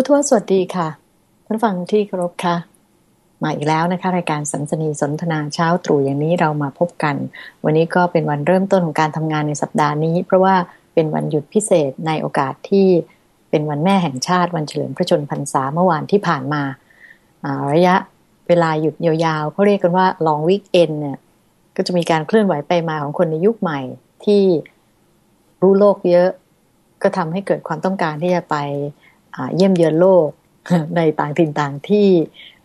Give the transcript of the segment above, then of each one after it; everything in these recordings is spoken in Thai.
ผู้ทวสวัสดีค่ะท่านฟังที่เคารพค่ะ มาอีกแล้วนะคะ รายการสัมสนีสนทนาเช้าตรู่อย่างนี้เรามาพบกัน วันนี้ก็เป็นวันเริ่มต้นของการทำงานในสัปดาห์นี้ เพราะว่าเป็นวันหยุดพิเศษในโอกาสที่เป็นวันแม่แห่งชาติวันเฉลิมพระชนพรรษาเมื่อวานที่ผ่านมาระยะเวลาหยุดยาวๆเขาเรียกกันว่า long weekend เนี่ยก็จะมีการเคลื่อนไหวไปมาของคนในยุคใหม่ที่รู้โลกเยอะ ก็ทำให้เกิดความต้องการที่จะไป เยี่ยมเยือนโลกในต่างถิ่นต่างที่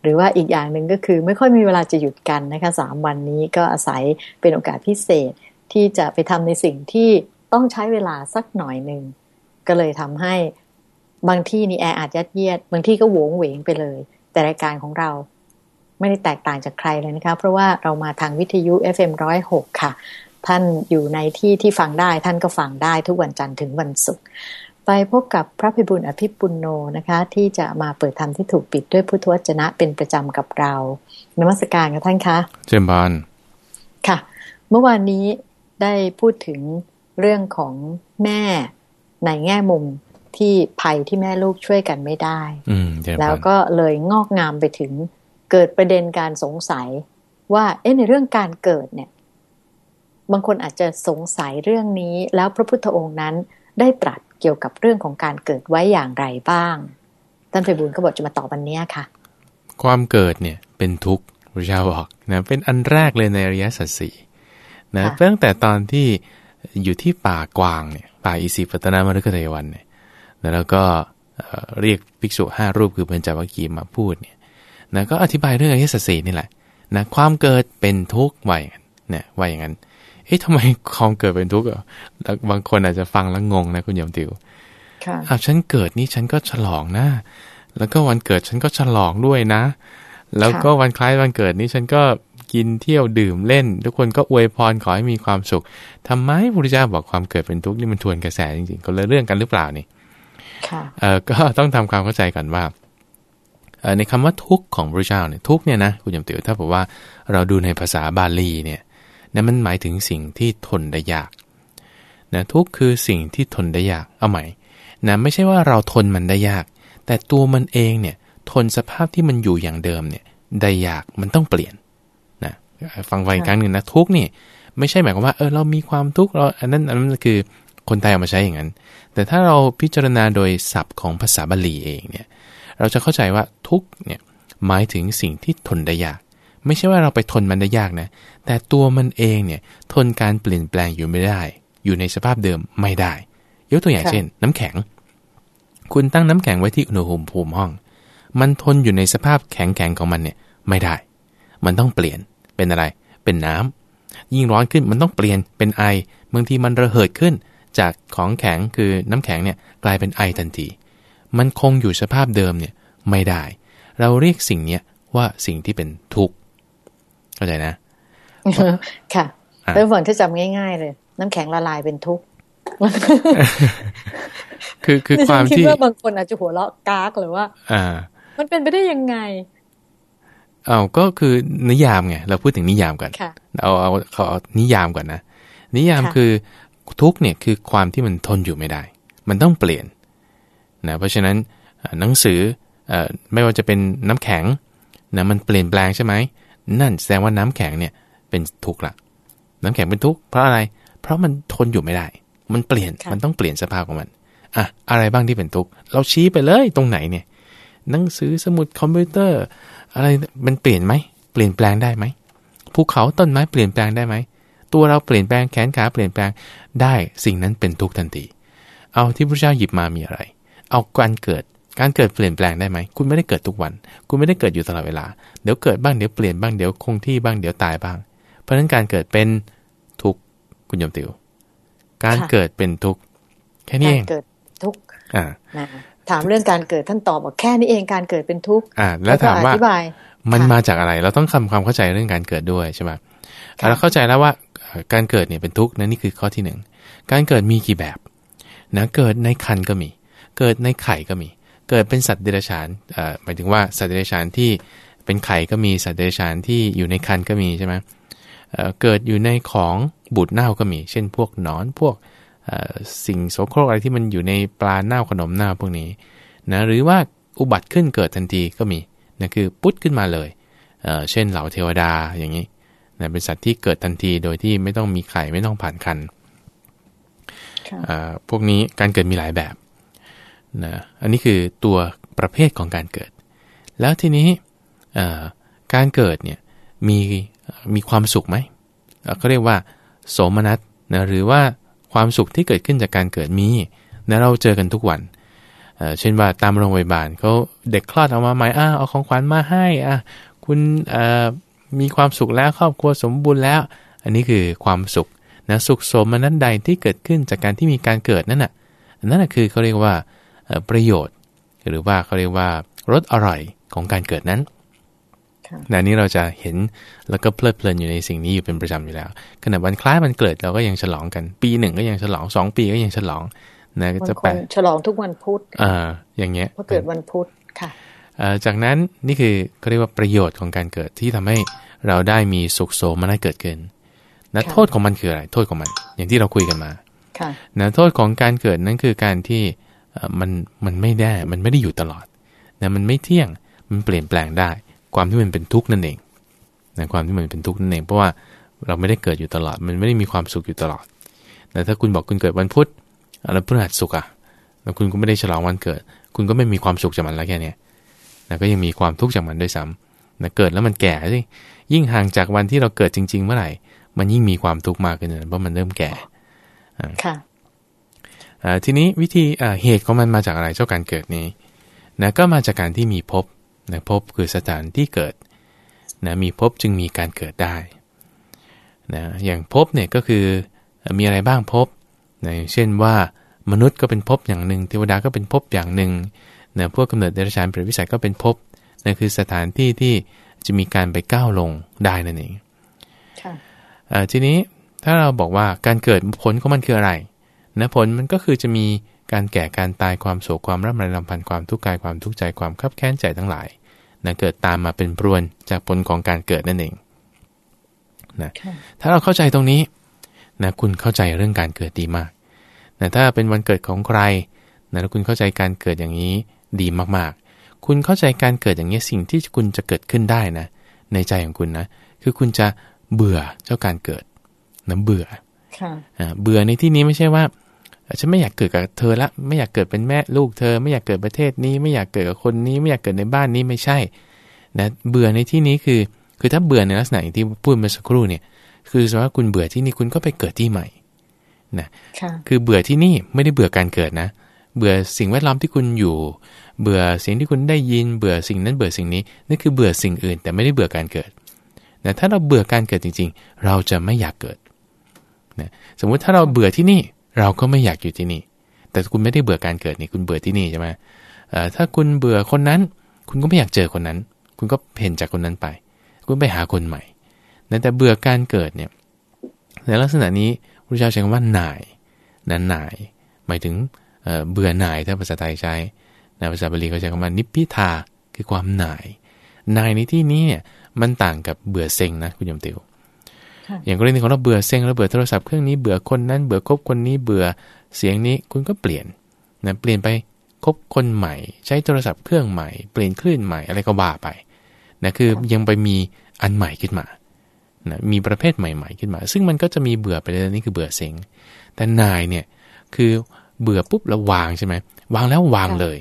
หรือว่าอีกอย่างหนึ่งก็คือ ไม่ค่อยมีเวลาจะหยุดกันนะคะสามวันนี้ก็อาศัยเป็นโอกาสพิเศษที่จะไปทำในสิ่งที่ต้องใช้เวลาสักหน่อยหนึ่งก็เลยทำให้บางที่นี่แออัดยัดเยียด บางที่ก็โหวงเหวงไปเลย แต่รายการของเราไม่ได้แตกต่างจากใครเลยนะคะ เพราะว่าเรามาทางวิทยุ FM106 ค่ะ ท่านอยู่ในที่ที่ฟังได้ ท่านก็ฟังได้ทุกวันจันทร์ถึงวันศุกร์ ไปพบกับพระพิบุญอภิปุณโนนะคะ ที่จะมาเปิดธรรมที่ถูกปิดด้วยพุทธวจนะเป็นประจำกับเรานมัสการกับท่านคะเจมบานค่ะ เมื่อวานนี้ได้พูดถึงเรื่องของแม่ในแง่มุมที่ภัยที่แม่ลูกช่วยกันไม่ได้ แล้วก็เลยงอกงามไปถึงเกิดประเด็นการสงสัยว่าเอ๊ะในเรื่องการเกิดเนี่ย บางคนอาจจะสงสัยเรื่องนี้ แล้วพระพุทธองค์นั้น ได้ตรัสเกี่ยวกับเรื่องของการเกิดไว้อย่างไรบ้างท่านไพบุญก็บอกจะมาตอบวันนี้ค่ะ ความเกิดเนี่ยเป็นทุกข์พระเจ้าบอกนะเป็นอันแรกเลยในอริยสัจสี่นะตั้งแต่ตอนที่อยู่ที่ป่ากวางเนี่ยป่าอิสิปตนามฤคทายวันเนี่ยแล้วก็เรียกภิกษุห้ารูปคือเบญจวัคคีมาพูดเนี่ยนะก็อธิบายเรื่องอริยสัจสี่นี่แหละนะความเกิดเป็นทุกข์ไว้เนี่ยว่าอย่างนั้น เอ๊ะทำไมความเกิดเป็นทุกข์อะบางคนอาจจะฟังแล้วงงนะคุณยมติวค่ะอ้าวฉันเกิดนี่ฉันก็ฉลองนะ แล้วก็วันเกิดฉันก็ฉลองด้วยนะ แล้วก็วันคล้ายวันเกิดนี้ฉันก็กินเที่ยวดื่มเล่น ทุกคนก็อวยพรขอให้มีความสุขทำไมพระพุทธเจ้าบอกความเกิดเป็นทุกข์นี่มันทวนกระแสจริงๆก็เลยเรื่องกันหรือเปล่านี่เออก็ต้องทำความเข้าใจกันว่าในคำว่าทุกข์ของพระเจ้าเนี่ยทุกเนี่ยนะคุณยมติวถ้าบอกว่าเราดูในภาษาบาลีเนี่ย นะมันหมายถึงสิ่งที่ทนได้ยากนะทุกคือสิ่งที่ทนได้ยาก เอาใหม่นะไม่ใช่ว่าเราทนมันได้ยาก แต่ตัวมันเองเนี่ยทนสภาพที่มันอยู่อย่างเดิมเนี่ยได้ยากมันต้องเปลี่ยนนะฟังไว้อีกครั้งหนึ่งนะทุกนี่ไม่ใช่หมายความว่าเออเรามีความทุกข์เราอันนั้นอันนั้นคือคนไทยเอามาใช้อย่างนั้น แต่ถ้าเราพิจารณาโดยศัพท์ของภาษาบาลีเองเนี่ยเราจะเข้าใจว่าทุกเนี่ยหมายถึงสิ่งที่ทนได้ยาก ไม่ใช่ว่าเราไปทนมันได้ยากนะ แต่ตัวมันเองเนี่ยทนการเปลี่ยนแปลงอยู่ไม่ได้ อยู่ในสภาพเดิมไม่ได้ ยกตัวอย่างเช่น น้ำแข็ง คุณตั้งน้ำแข็งไว้ที่อุณหภูมิภูมิห้อง มันทนอยู่ในสภาพแข็งแข็งของมันเนี่ยไม่ได้ มันต้องเปลี่ยนเป็นอะไร เป็นน้ำยิ่งร้อนขึ้นมันต้องเปลี่ยนเป็นไอบางทีมันระเหิดขึ้นจากของแข็งคือน้ำแข็งเนี่ยกลายเป็นไอทันที มันคงอยู่สภาพเดิมเนี่ยไม่ได้ เราเรียกสิ่งเนี้ยว่าสิ่งที่เป็นทุกข์ เข้าใจนะค่ะเรื่องฝนถ้าจำง่าย ๆ เลย น้ำแข็งละลายเป็นทุกข์คือคือความที่คิดว่าบางคนอาจจะหัวเราะกากหรือว่า อ่า มันเป็นไปได้ยังไงเอาก็คือนิยามไงเราพูดถึงนิยามก่อนเอาเอาเขาเอานิยามก่อนนะนิยามคือทุกเนี่ยคือความที่มันทนอยู่ไม่ได้ มันต้องเปลี่ยนนะเพราะฉะนั้นหนังสือไม่ว่าจะเป็นน้ำแข็งนะมันเปลี่ยนแปลงใช่ไหม นั่นแสดงว่าน้ำแข็งเนี่ยเป็นทุกข์ละน้ำแข็งเป็นทุกข์เพราะอะไร เพราะมันทนอยู่ไม่ได้ มันเปลี่ยนมันต้องเปลี่ยนสภาพของมันอะอะไรบ้างที่เป็นทุกข์เราชี้ไปเลยตรงไหนเนี่ย หนังสือสมุดคอมพิวเตอร์ อะไรมันเปลี่ยนไหมเปลี่ยนแปลงได้ไหมภูเขาต้นไม้เปลี่ยนแปลงได้ไหมตัวเราเปลี่ยนแปลงแขนขาเปลี่ยนแปลงได้สิ่งนั้นเป็นทุกข์ทันทีเอาที่พระเจ้าหยิบมามีอะไร เอาการเกิด การเกิดเปลี่ยนแปลงได้ไหม คุณไม่ได้เกิดทุกวัน คุณไม่ได้เกิดอยู่ตลอดเวลา เดี๋ยวเกิดบ้างเดี๋ยวเปลี่ยนบ้างเดี๋ยวคงที่บ้างเดี๋ยวตายบ้าง เพราะฉะนั้นการเกิดเป็นทุกคุณยมติว การเกิดเป็นทุกแค่นี้เองเกิดทุกอ่าถามเรื่องการเกิดท่านตอบบอกแค่นี้เองการเกิดเป็นทุกอ่าแล้วถามว่ามันมาจากอะไร เราต้องทำความเข้าใจเรื่องการเกิดด้วยใช่ไหมเราเข้าใจแล้วว่าการเกิดเนี่ยเป็นทุกข์นั่นนี่คือข้อที่หนึ่งการเกิดมีกี่แบบนะเกิดในคันก็มี เกิดในไข่ก็มี เกิดเป็นสัตว์เดรัจฉานหมายถึงว่าสัตว์เดรัจฉานที่เป็นไข่ก็มีสัตว์เดรัจฉานที่อยู่ในคันก็มีใช่ไหมเกิดอยู่ในของบูดเน่าก็มี เช่น พวกนอนพวกสิ่งโสโครกอะไรที่มันอยู่ในปลาเน่าขนมเน่าพวกนี้นะหรือว่าอุบัติขึ้นเกิดทันทีก็มีนะคือปุ๊ดขึ้นมาเลยเเช่นเหล่าเทวดาอย่างนี้นะเป็นสัตว์ที่เกิดทันทีโดยที่ไม่ต้องมีไข่ไม่ต้องผ่านคันพวกนี้การเกิดมีหลายแบบ นะอันนี้คือตัวประเภทของการเกิด แล้วทีนี้การเกิดเนี่ยมีมีความสุขไหมเขาเรียกว่า โสมนัสนะหรือว่าความสุขที่เกิดขึ้นจากการเกิดมีนะเราเจอกันทุกวันเช่นว่าตามโรงพยาบาลเขาเด็กคลอดออกมาใหม่อ้าเอาของขวัญมาให้อะคุณมีความสุขแล้วครอบครัวสมบูรณ์แล้ว อันนี้คือความสุขนะสุขสมนั้นใดที่เกิดขึ้นจากการที่มีการเกิดนั่นน่ะนั่นน่ะคือเขาเรียกว่า ประโยชน์ หรือว่าเขาเรียกว่ารสอร่อยของการเกิดนั้นนะนี้เราจะเห็นแล้วก็เพลิดเพลินอยู่ในสิ่งนี้อยู่เป็นประจำอยู่แล้วขณะวันคล้ายวันเกิดเราก็ยังฉลองกัน ปีหนึ่งก็ยังฉลองสองปีก็ยังฉลองนะจะแปลฉลองทุกวันพุธอ่าอย่างเงี้ยเพราะเกิดวันพุธค่ะจากนั้นนี่คือเขาเรียกว่าประโยชน์ของการเกิดที่ทำให้เราได้มีสุขโสมนัสเกิดขึ้นนะโทษของมันคืออะไร โทษของมัน อย่างที่เราคุยกันมานะโทษของการเกิดนั้นคือการที่ มันมันไม่ได้มันไม่ได้อยู่ตลอดนะมันไม่เที่ยงมันเปลี่ยนแปลงได้ ความที่มันเป็นทุกข์นั่นเองนะความที่มันเป็นทุกข์นั่นเองเพราะว่าเราไม่ได้เกิดอยู่ตลอด มันไม่ได้มีความสุขอยู่ตลอดแต่ถ้าคุณบอกคุณเกิดวันพุธแล้วพฤหัสสุขอะแล้วคุณก็ไม่ได้ฉลองวันเกิด คุณก็ไม่มีความสุขจากมันแล้วแค่นี้นะก็ยังมีความทุกข์จากมันด้วยซ้ำนะเกิดแล้วมันแก่สิยิ่งห่างจากวันที่เราเกิดจริง ๆ เมื่อไหร่ มันยิ่งมีความทุกข์มากขึ้นเพราะมันเริ่มแก่ค่ะ ทีนี้วิธีเหตุของมันมาจากอะไรเจ้าการเกิดนี้นะก็มาจากการที่มีภพนะภพคือสถานที่เกิดนะมีภพจึงมีการเกิดได้นะอย่างภพเนี่ยก็คือมีอะไรบ้างภพนะเช่นว่ามนุษย์ก็เป็นภพอย่างหนึ่งเทวดาก็เป็นภพอย่างหนึ่งนะพวกกำเนิดเดรัจฉานเปรตวิสัยก็เป็นภพนั่นคือสถานที่ที่จะมีการไปก้าวลงได้นั่นเองทีนี้ถ้าเราบอกว่าการเกิดผลของมันคืออะไร นะผลมันก็คือจะมีการแก่การตายความโศกความร่ำไรลำพันธ์ความทุกข์กายความทุกข์ใจความขับแค้นใจทั้งหลายนะเกิดตามมาเป็นปรวนจากผลของการเกิดนั่นเองนะถ้าเราเข้าใจตรงนี้นะคุณเข้าใจเรื่องการเกิดดีมากนะถ้าเป็นวันเกิดของใครนะแล้วคุณเข้าใจการเกิดอย่างนี้ดีมากๆ คุณเข้าใจการเกิดอย่างนี้สิ่งที่คุณจะเกิดขึ้นได้นะ ในใจของคุณนะ คือคุณจะเบื่อเจ้าการเกิดนะเบื่อเบื่อในที่นี้ไม่ใช่ว่า ฉันไม่อยากเกิดกับเธอละไม่อยากเกิดเป็นแม่ลูกเธอ ไม่อยากเกิดประเทศนี้ไม่อยากเกิดกับคนนี้ไม่อยากเกิดในบ้านนี้ไม่ใช่นะเบื่อในที่นี้คือ คือถ้าเบื่อในลักษณะอย่างที่พูดเมื่อสักครู่เนี่ย คือสมมติว่าคุณเบื่อที่นี่คุณก็ไปเกิดที่ใหม่นะคือเบื่อที่นี่ไม่ได้เบื่อการเกิดนะ เบื่อสิ่งแวดล้อมที่คุณอยู่ เบื่อสิ่งที่คุณได้ยิน เบื่อสิ่งนั้นเบื่อสิ่งนี้นั่นคือเบื่อสิ่งอื่น แต่ไม่ได้เบื่อการเกิดนะถ้าเราเบื่อการเกิดจริง ๆ เราจะไม่อยากเกิดนะสมมุติถ้าเราเบื่อที่นี่ เราก็ไม่อยากอยู่ที่นี่ แต่คุณไม่ได้เบื่อการเกิดนี่คุณเบื่อที่นี่ใช่ไหมถ้าคุณเบื่อคนนั้น คุณก็ไม่อยากเจอคนนั้น คุณก็เพ่นจากคนนั้นไป คุณไปหาคนใหม่แต่เบื่อการเกิดเนี่ยในลักษณะนี้พระเจ้าใช้คำว่าหน่ายนั้นหน่าย หมายถึงเบื่อหน่ายถ้าภาษาไทยใช้ในภาษาบาลีเขาใช้คำว่านิพพิทาคือความหน่ายหน่ายในที่นี้เนี่ยมันต่างกับเบื่อเซ็งนะคุณยมติว อย่างกรณีของเราเบื่อเซ็งเราเบื่อโทรศัพท์เครื่องนี้เบื่อคนนั้นเบื่อคบคนนี้เบื่อเสียงนี้คุณก็เปลี่ยนนะเปลี่ยนไปคบคนใหม่ ใช้โทรศัพท์เครื่องใหม่เปลี่ยนคลื่นใหม่อะไรก็ว่าไปนะคือยังไปมีอันใหม่ขึ้นมานะมีประเภทใหม่ ๆ ขึ้นมา ซึ่งมันก็จะมีเบื่อไปเลยนี่คือเบื่อเซ็งแต่นายเนี่ยคือเบื่อปุ๊บแล้ววางใช่ไหมวางแล้ววางเลย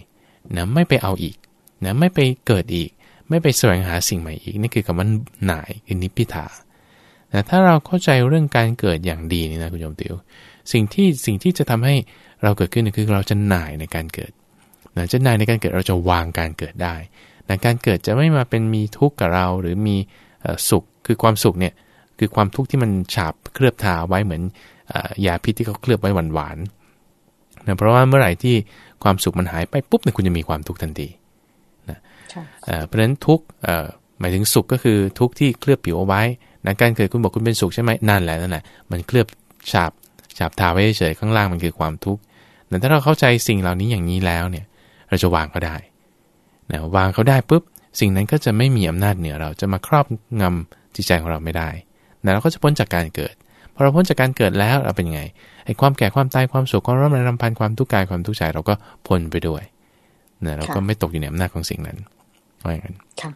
นะไม่ไปเอาอีกนะไม่ไปเกิดอีก ไม่ไปแสวงหาสิ่งใหม่อีกนี่คือคำว่านายคือนิพพิทา แต่ถ้าเราเข้าใจเรื่องการเกิดอย่างดีนี่นะคุณโยมติวสิ่งที่สิ่งที่จะทำให้เราเกิดขึ้นคือเราจะหน่ายในการเกิดนะจะหน่ายในการเกิดเราจะวางการเกิดได้นะการเกิดจะไม่มาเป็นมีทุกข์กับเราหรือมีสุขคือความสุขเนี่ยคือความทุกข์ที่มันฉาบเคลือบทาไว้เหมือนยาพิษที่เขาเคลือบไว้หวานๆนะเพราะว่าเมื่อไหร่ที่ความสุขมันหายไปปุ๊บเนี่ยคุณจะมีความทุกข์ทันทีนะเพราะฉะนั้นทุกข์หมายถึงสุขก็คือทุกข์ที่เคลือบผิวเอาไว้ นะการเกิดคุณบอกคุณเป็นสุขใช่ไหมนั่นแหละนั่นแหละมันเคลือบฉาบฉาบทาไว้เฉยข้างล่างมันคือความทุกข์แต่ถ้าเราเข้าใจสิ่งเหล่านี้อย่างนี้แล้วเนี่ย เราจะวางเขาได้นะวางเขาได้ปุ๊บสิ่งนั้นก็จะไม่มีอำนาจเหนือเราจะมาครอบงำจิตใจของเราไม่ได้นะเราก็จะพ้นจากการเกิดพอเราพ้นจากการเกิดแล้วเราเป็นไงไอ้ความแก่ความตายความสุขความร่ำไรรำพันความทุกข์กายความทุกข์ใจเราก็พ้นไปด้วยนี่ยเราก็ไม่ตกอยู่ในอำนาจของสิ่งนั้น ว่าอย่างนั้นค่ะ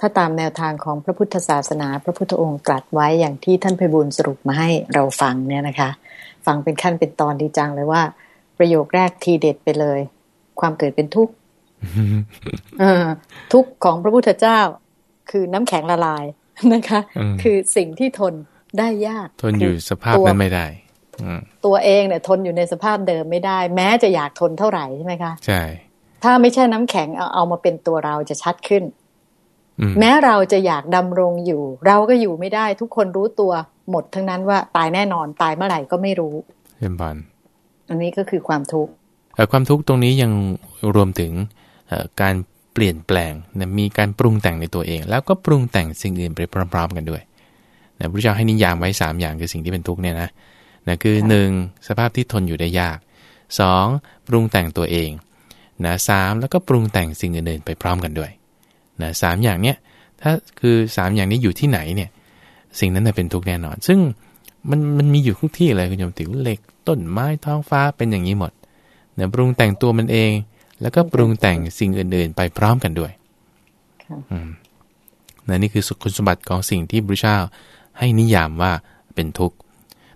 ถ้าตามแนวทางของพระพุทธศาสนา พระพุทธองค์ตรัสไว้อย่างที่ท่านไพบุญสรุปมาให้เราฟังเนี่ยนะคะ ฟังเป็นขั้นเป็นตอนดีจังเลยว่า ประโยคแรกทีเด็ดไปเลย ความเกิดเป็นทุกข์ทุกข์ของพระพุทธเจ้า คือน้ำแข็งละลายนะคะ คือสิ่งที่ทนได้ยาก ทนอยู่สภาพนั้นไม่ได้ตัวเองเนี่ยทนอยู่ในสภาพเดิมไม่ได้ แม้จะอยากทนเท่าไหร่ใช่ไหมคะ ใช่ ถ้าไม่ใช่น้ำแข็งเอาเอามาเป็นตัวเราจะชัดขึ้น แม้เราจะอยากดำรงอยู่ เราก็อยู่ไม่ได้ทุกคนรู้ตัวหมดทั้งนั้นว่าตายแน่นอนตายเมื่อไหร่ก็ไม่รู้เห็นบันอันนี้ก็คือความทุกข์ความทุกข์ตรงนี้ยังรวมถึงการเปลี่ยนแปลงนะมีการปรุงแต่งในตัวเอง แล้วก็ปรุงแต่งสิ่งอื่นไปพร้อมๆกันด้วยนะพระเจ้าให้นิยามไว้ 3 อย่างคือสิ่งที่เป็นทุกข์เนี่ยนะนะคือ 1. สภาพที่ทนอยู่ได้ยาก 2. ปรุงแต่งตัวเอง นะสแล้วก็ปรุงแต่งสิ่งอื่นๆไปพร้อมกันด้วยนะสามอย่างเนี้ยถ้าคือสามอย่างนี้อยู่ที่ไหนเนี่ยสิ่งนั้นเป็นทุกข์แน่นอน ซึ่งมันมันมีอยู่ทุกที่เลยคุณโยมติ๋วเหล็กต้นไม้ท้องฟ้าเป็นอย่างนี้หมดเนี่ยปรุงแต่งตัวมันเอง แล้วก็ปรุงแต่งสิ่งอื่น ๆ ไปพร้อมกันด้วยอืมนะนี่คือคุณสมบัติของสิ่งที่พระเจ้าให้นิยามว่าเป็นทุกข์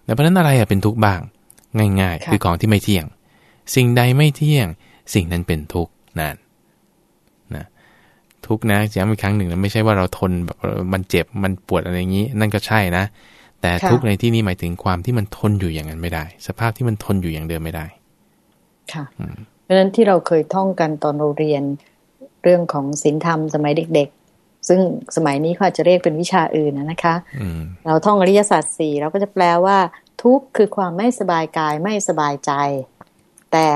แต่เพราะนั้นอะไรอะเป็นทุกข์บ้าง ง่าย ๆ คือของที่ไม่เที่ยง สิ่งใดไม่เที่ยง สิ่งนั้นเป็นทุกข์นั่นนะทุกนะย้ำอีกครั้งหนึ่งนะไม่ใช่ว่าเราทนแบบมันเจ็บมันปวดอะไรอย่างนี้ นั่นก็ใช่นะ แต่ทุกในที่นี้หมายถึงความที่มันทนอยู่อย่างนั้นไม่ได้ สภาพที่มันทนอยู่อย่างเดิมไม่ได้ ค่ะ เพราะฉะนั้นที่เราเคยท่องกันตอนเราเรียนเรื่องของศีลธรรมสมัยเด็กๆซึ่งสมัยนี้เขาอาจจะเรียกเป็นวิชาอื่นนะคะเราท่องอริยสัจสี่เราก็จะแปลว่า ทุกคือความไม่สบายกายไม่สบายใจ แต่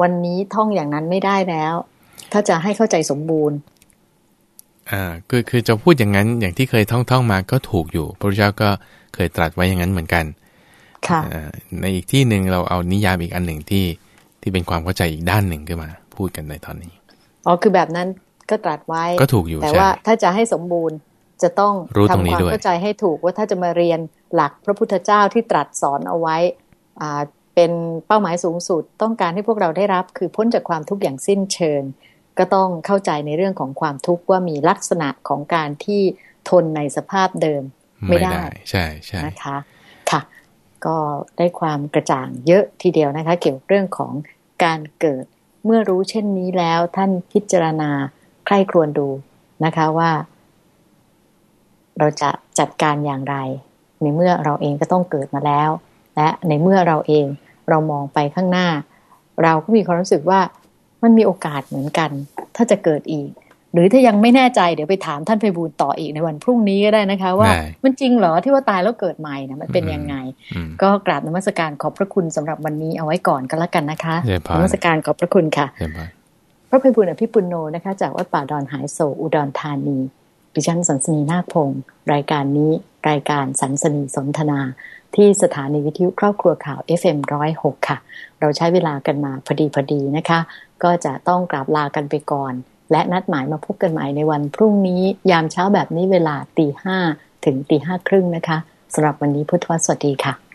วันนี้ท่องอย่างนั้นไม่ได้แล้ว ถ้าจะให้เข้าใจสมบูรณ์ อ่าคือคือจะพูดอย่างนั้นอย่างที่เคยท่องท่องมาก็ถูกอยู่ พระพุทธเจ้าก็เคยตรัสไว้อย่างนั้นเหมือนกันค่ะในอีกที่หนึ่งเราเอานิยามอีกอันหนึ่งที่ที่เป็นความเข้าใจอีกด้านหนึ่งขึ้นมา พูดกันในตอนนี้อ๋อคือแบบนั้นก็ตรัสไว้ก็ถูกอยู่แต่ว่าถ้าจะให้สมบูรณ์จะต้องทำความเข้าใจให้ถูกว่าถ้าจะมาเรียนหลักพระพุทธเจ้าที่ตรัสสอนเอาไว้อ่า เป็นเป้าหมายสูงสุด ต้องการให้พวกเราได้รับ คือพ้นจากความทุกข์อย่างสิ้นเชิง ก็ต้องเข้าใจในเรื่องของความทุกข์ว่ามีลักษณะของการที่ทนในสภาพเดิมไม่ได้ ใช่ใช่นะคะค่ะ ก็ได้ความกระจ่างเยอะทีเดียวนะคะ เกี่ยวกับเรื่องของการเกิดเมื่อรู้เช่นนี้แล้วท่านพิจารณาใคร่ครวญดูนะคะว่า เราจะจัดการอย่างไร ในเมื่อเราเองก็ต้องเกิดมาแล้ว และในเมื่อเราเอง เรามองไปข้างหน้า เราก็มีความรู้สึกว่ามันมีโอกาสเหมือนกัน ถ้าจะเกิดอีก หรือถ้ายังไม่แน่ใจเดี๋ยวไปถามท่านไพบูลต่ออีกในวันพรุ่งนี้ก็ได้นะคะ ว่ามันจริงเหรอที่ว่าตายแล้วเกิดใหม่นะมันเป็นยังไง ก็กราบนมัสการขอบพระคุณสำหรับวันนี้เอาไว้ก่อนก็แล้วกันนะคะนมัสการขอบพระคุณค่ะพระไพบูลอภิปุโนนะคะ จากวัดป่าดอนหายโศอุดรธานีดิฉันสันสนีนาคพงศ์รายการนี้รายการสันสนีสนทนา ที่สถานีวิทยุครอบครัวข่าว FM106 ค่ะ เราใช้เวลากันมาพอดีพอดีนะคะ ก็จะต้องกราบลากันไปก่อน และนัดหมายมาพบกันใหม่ในวันพรุ่งนี้ยามเช้าแบบนี้เวลาตีห้าถึงตีห้าครึ่งนะคะสำหรับวันนี้พุทธวสวัสดีค่ะ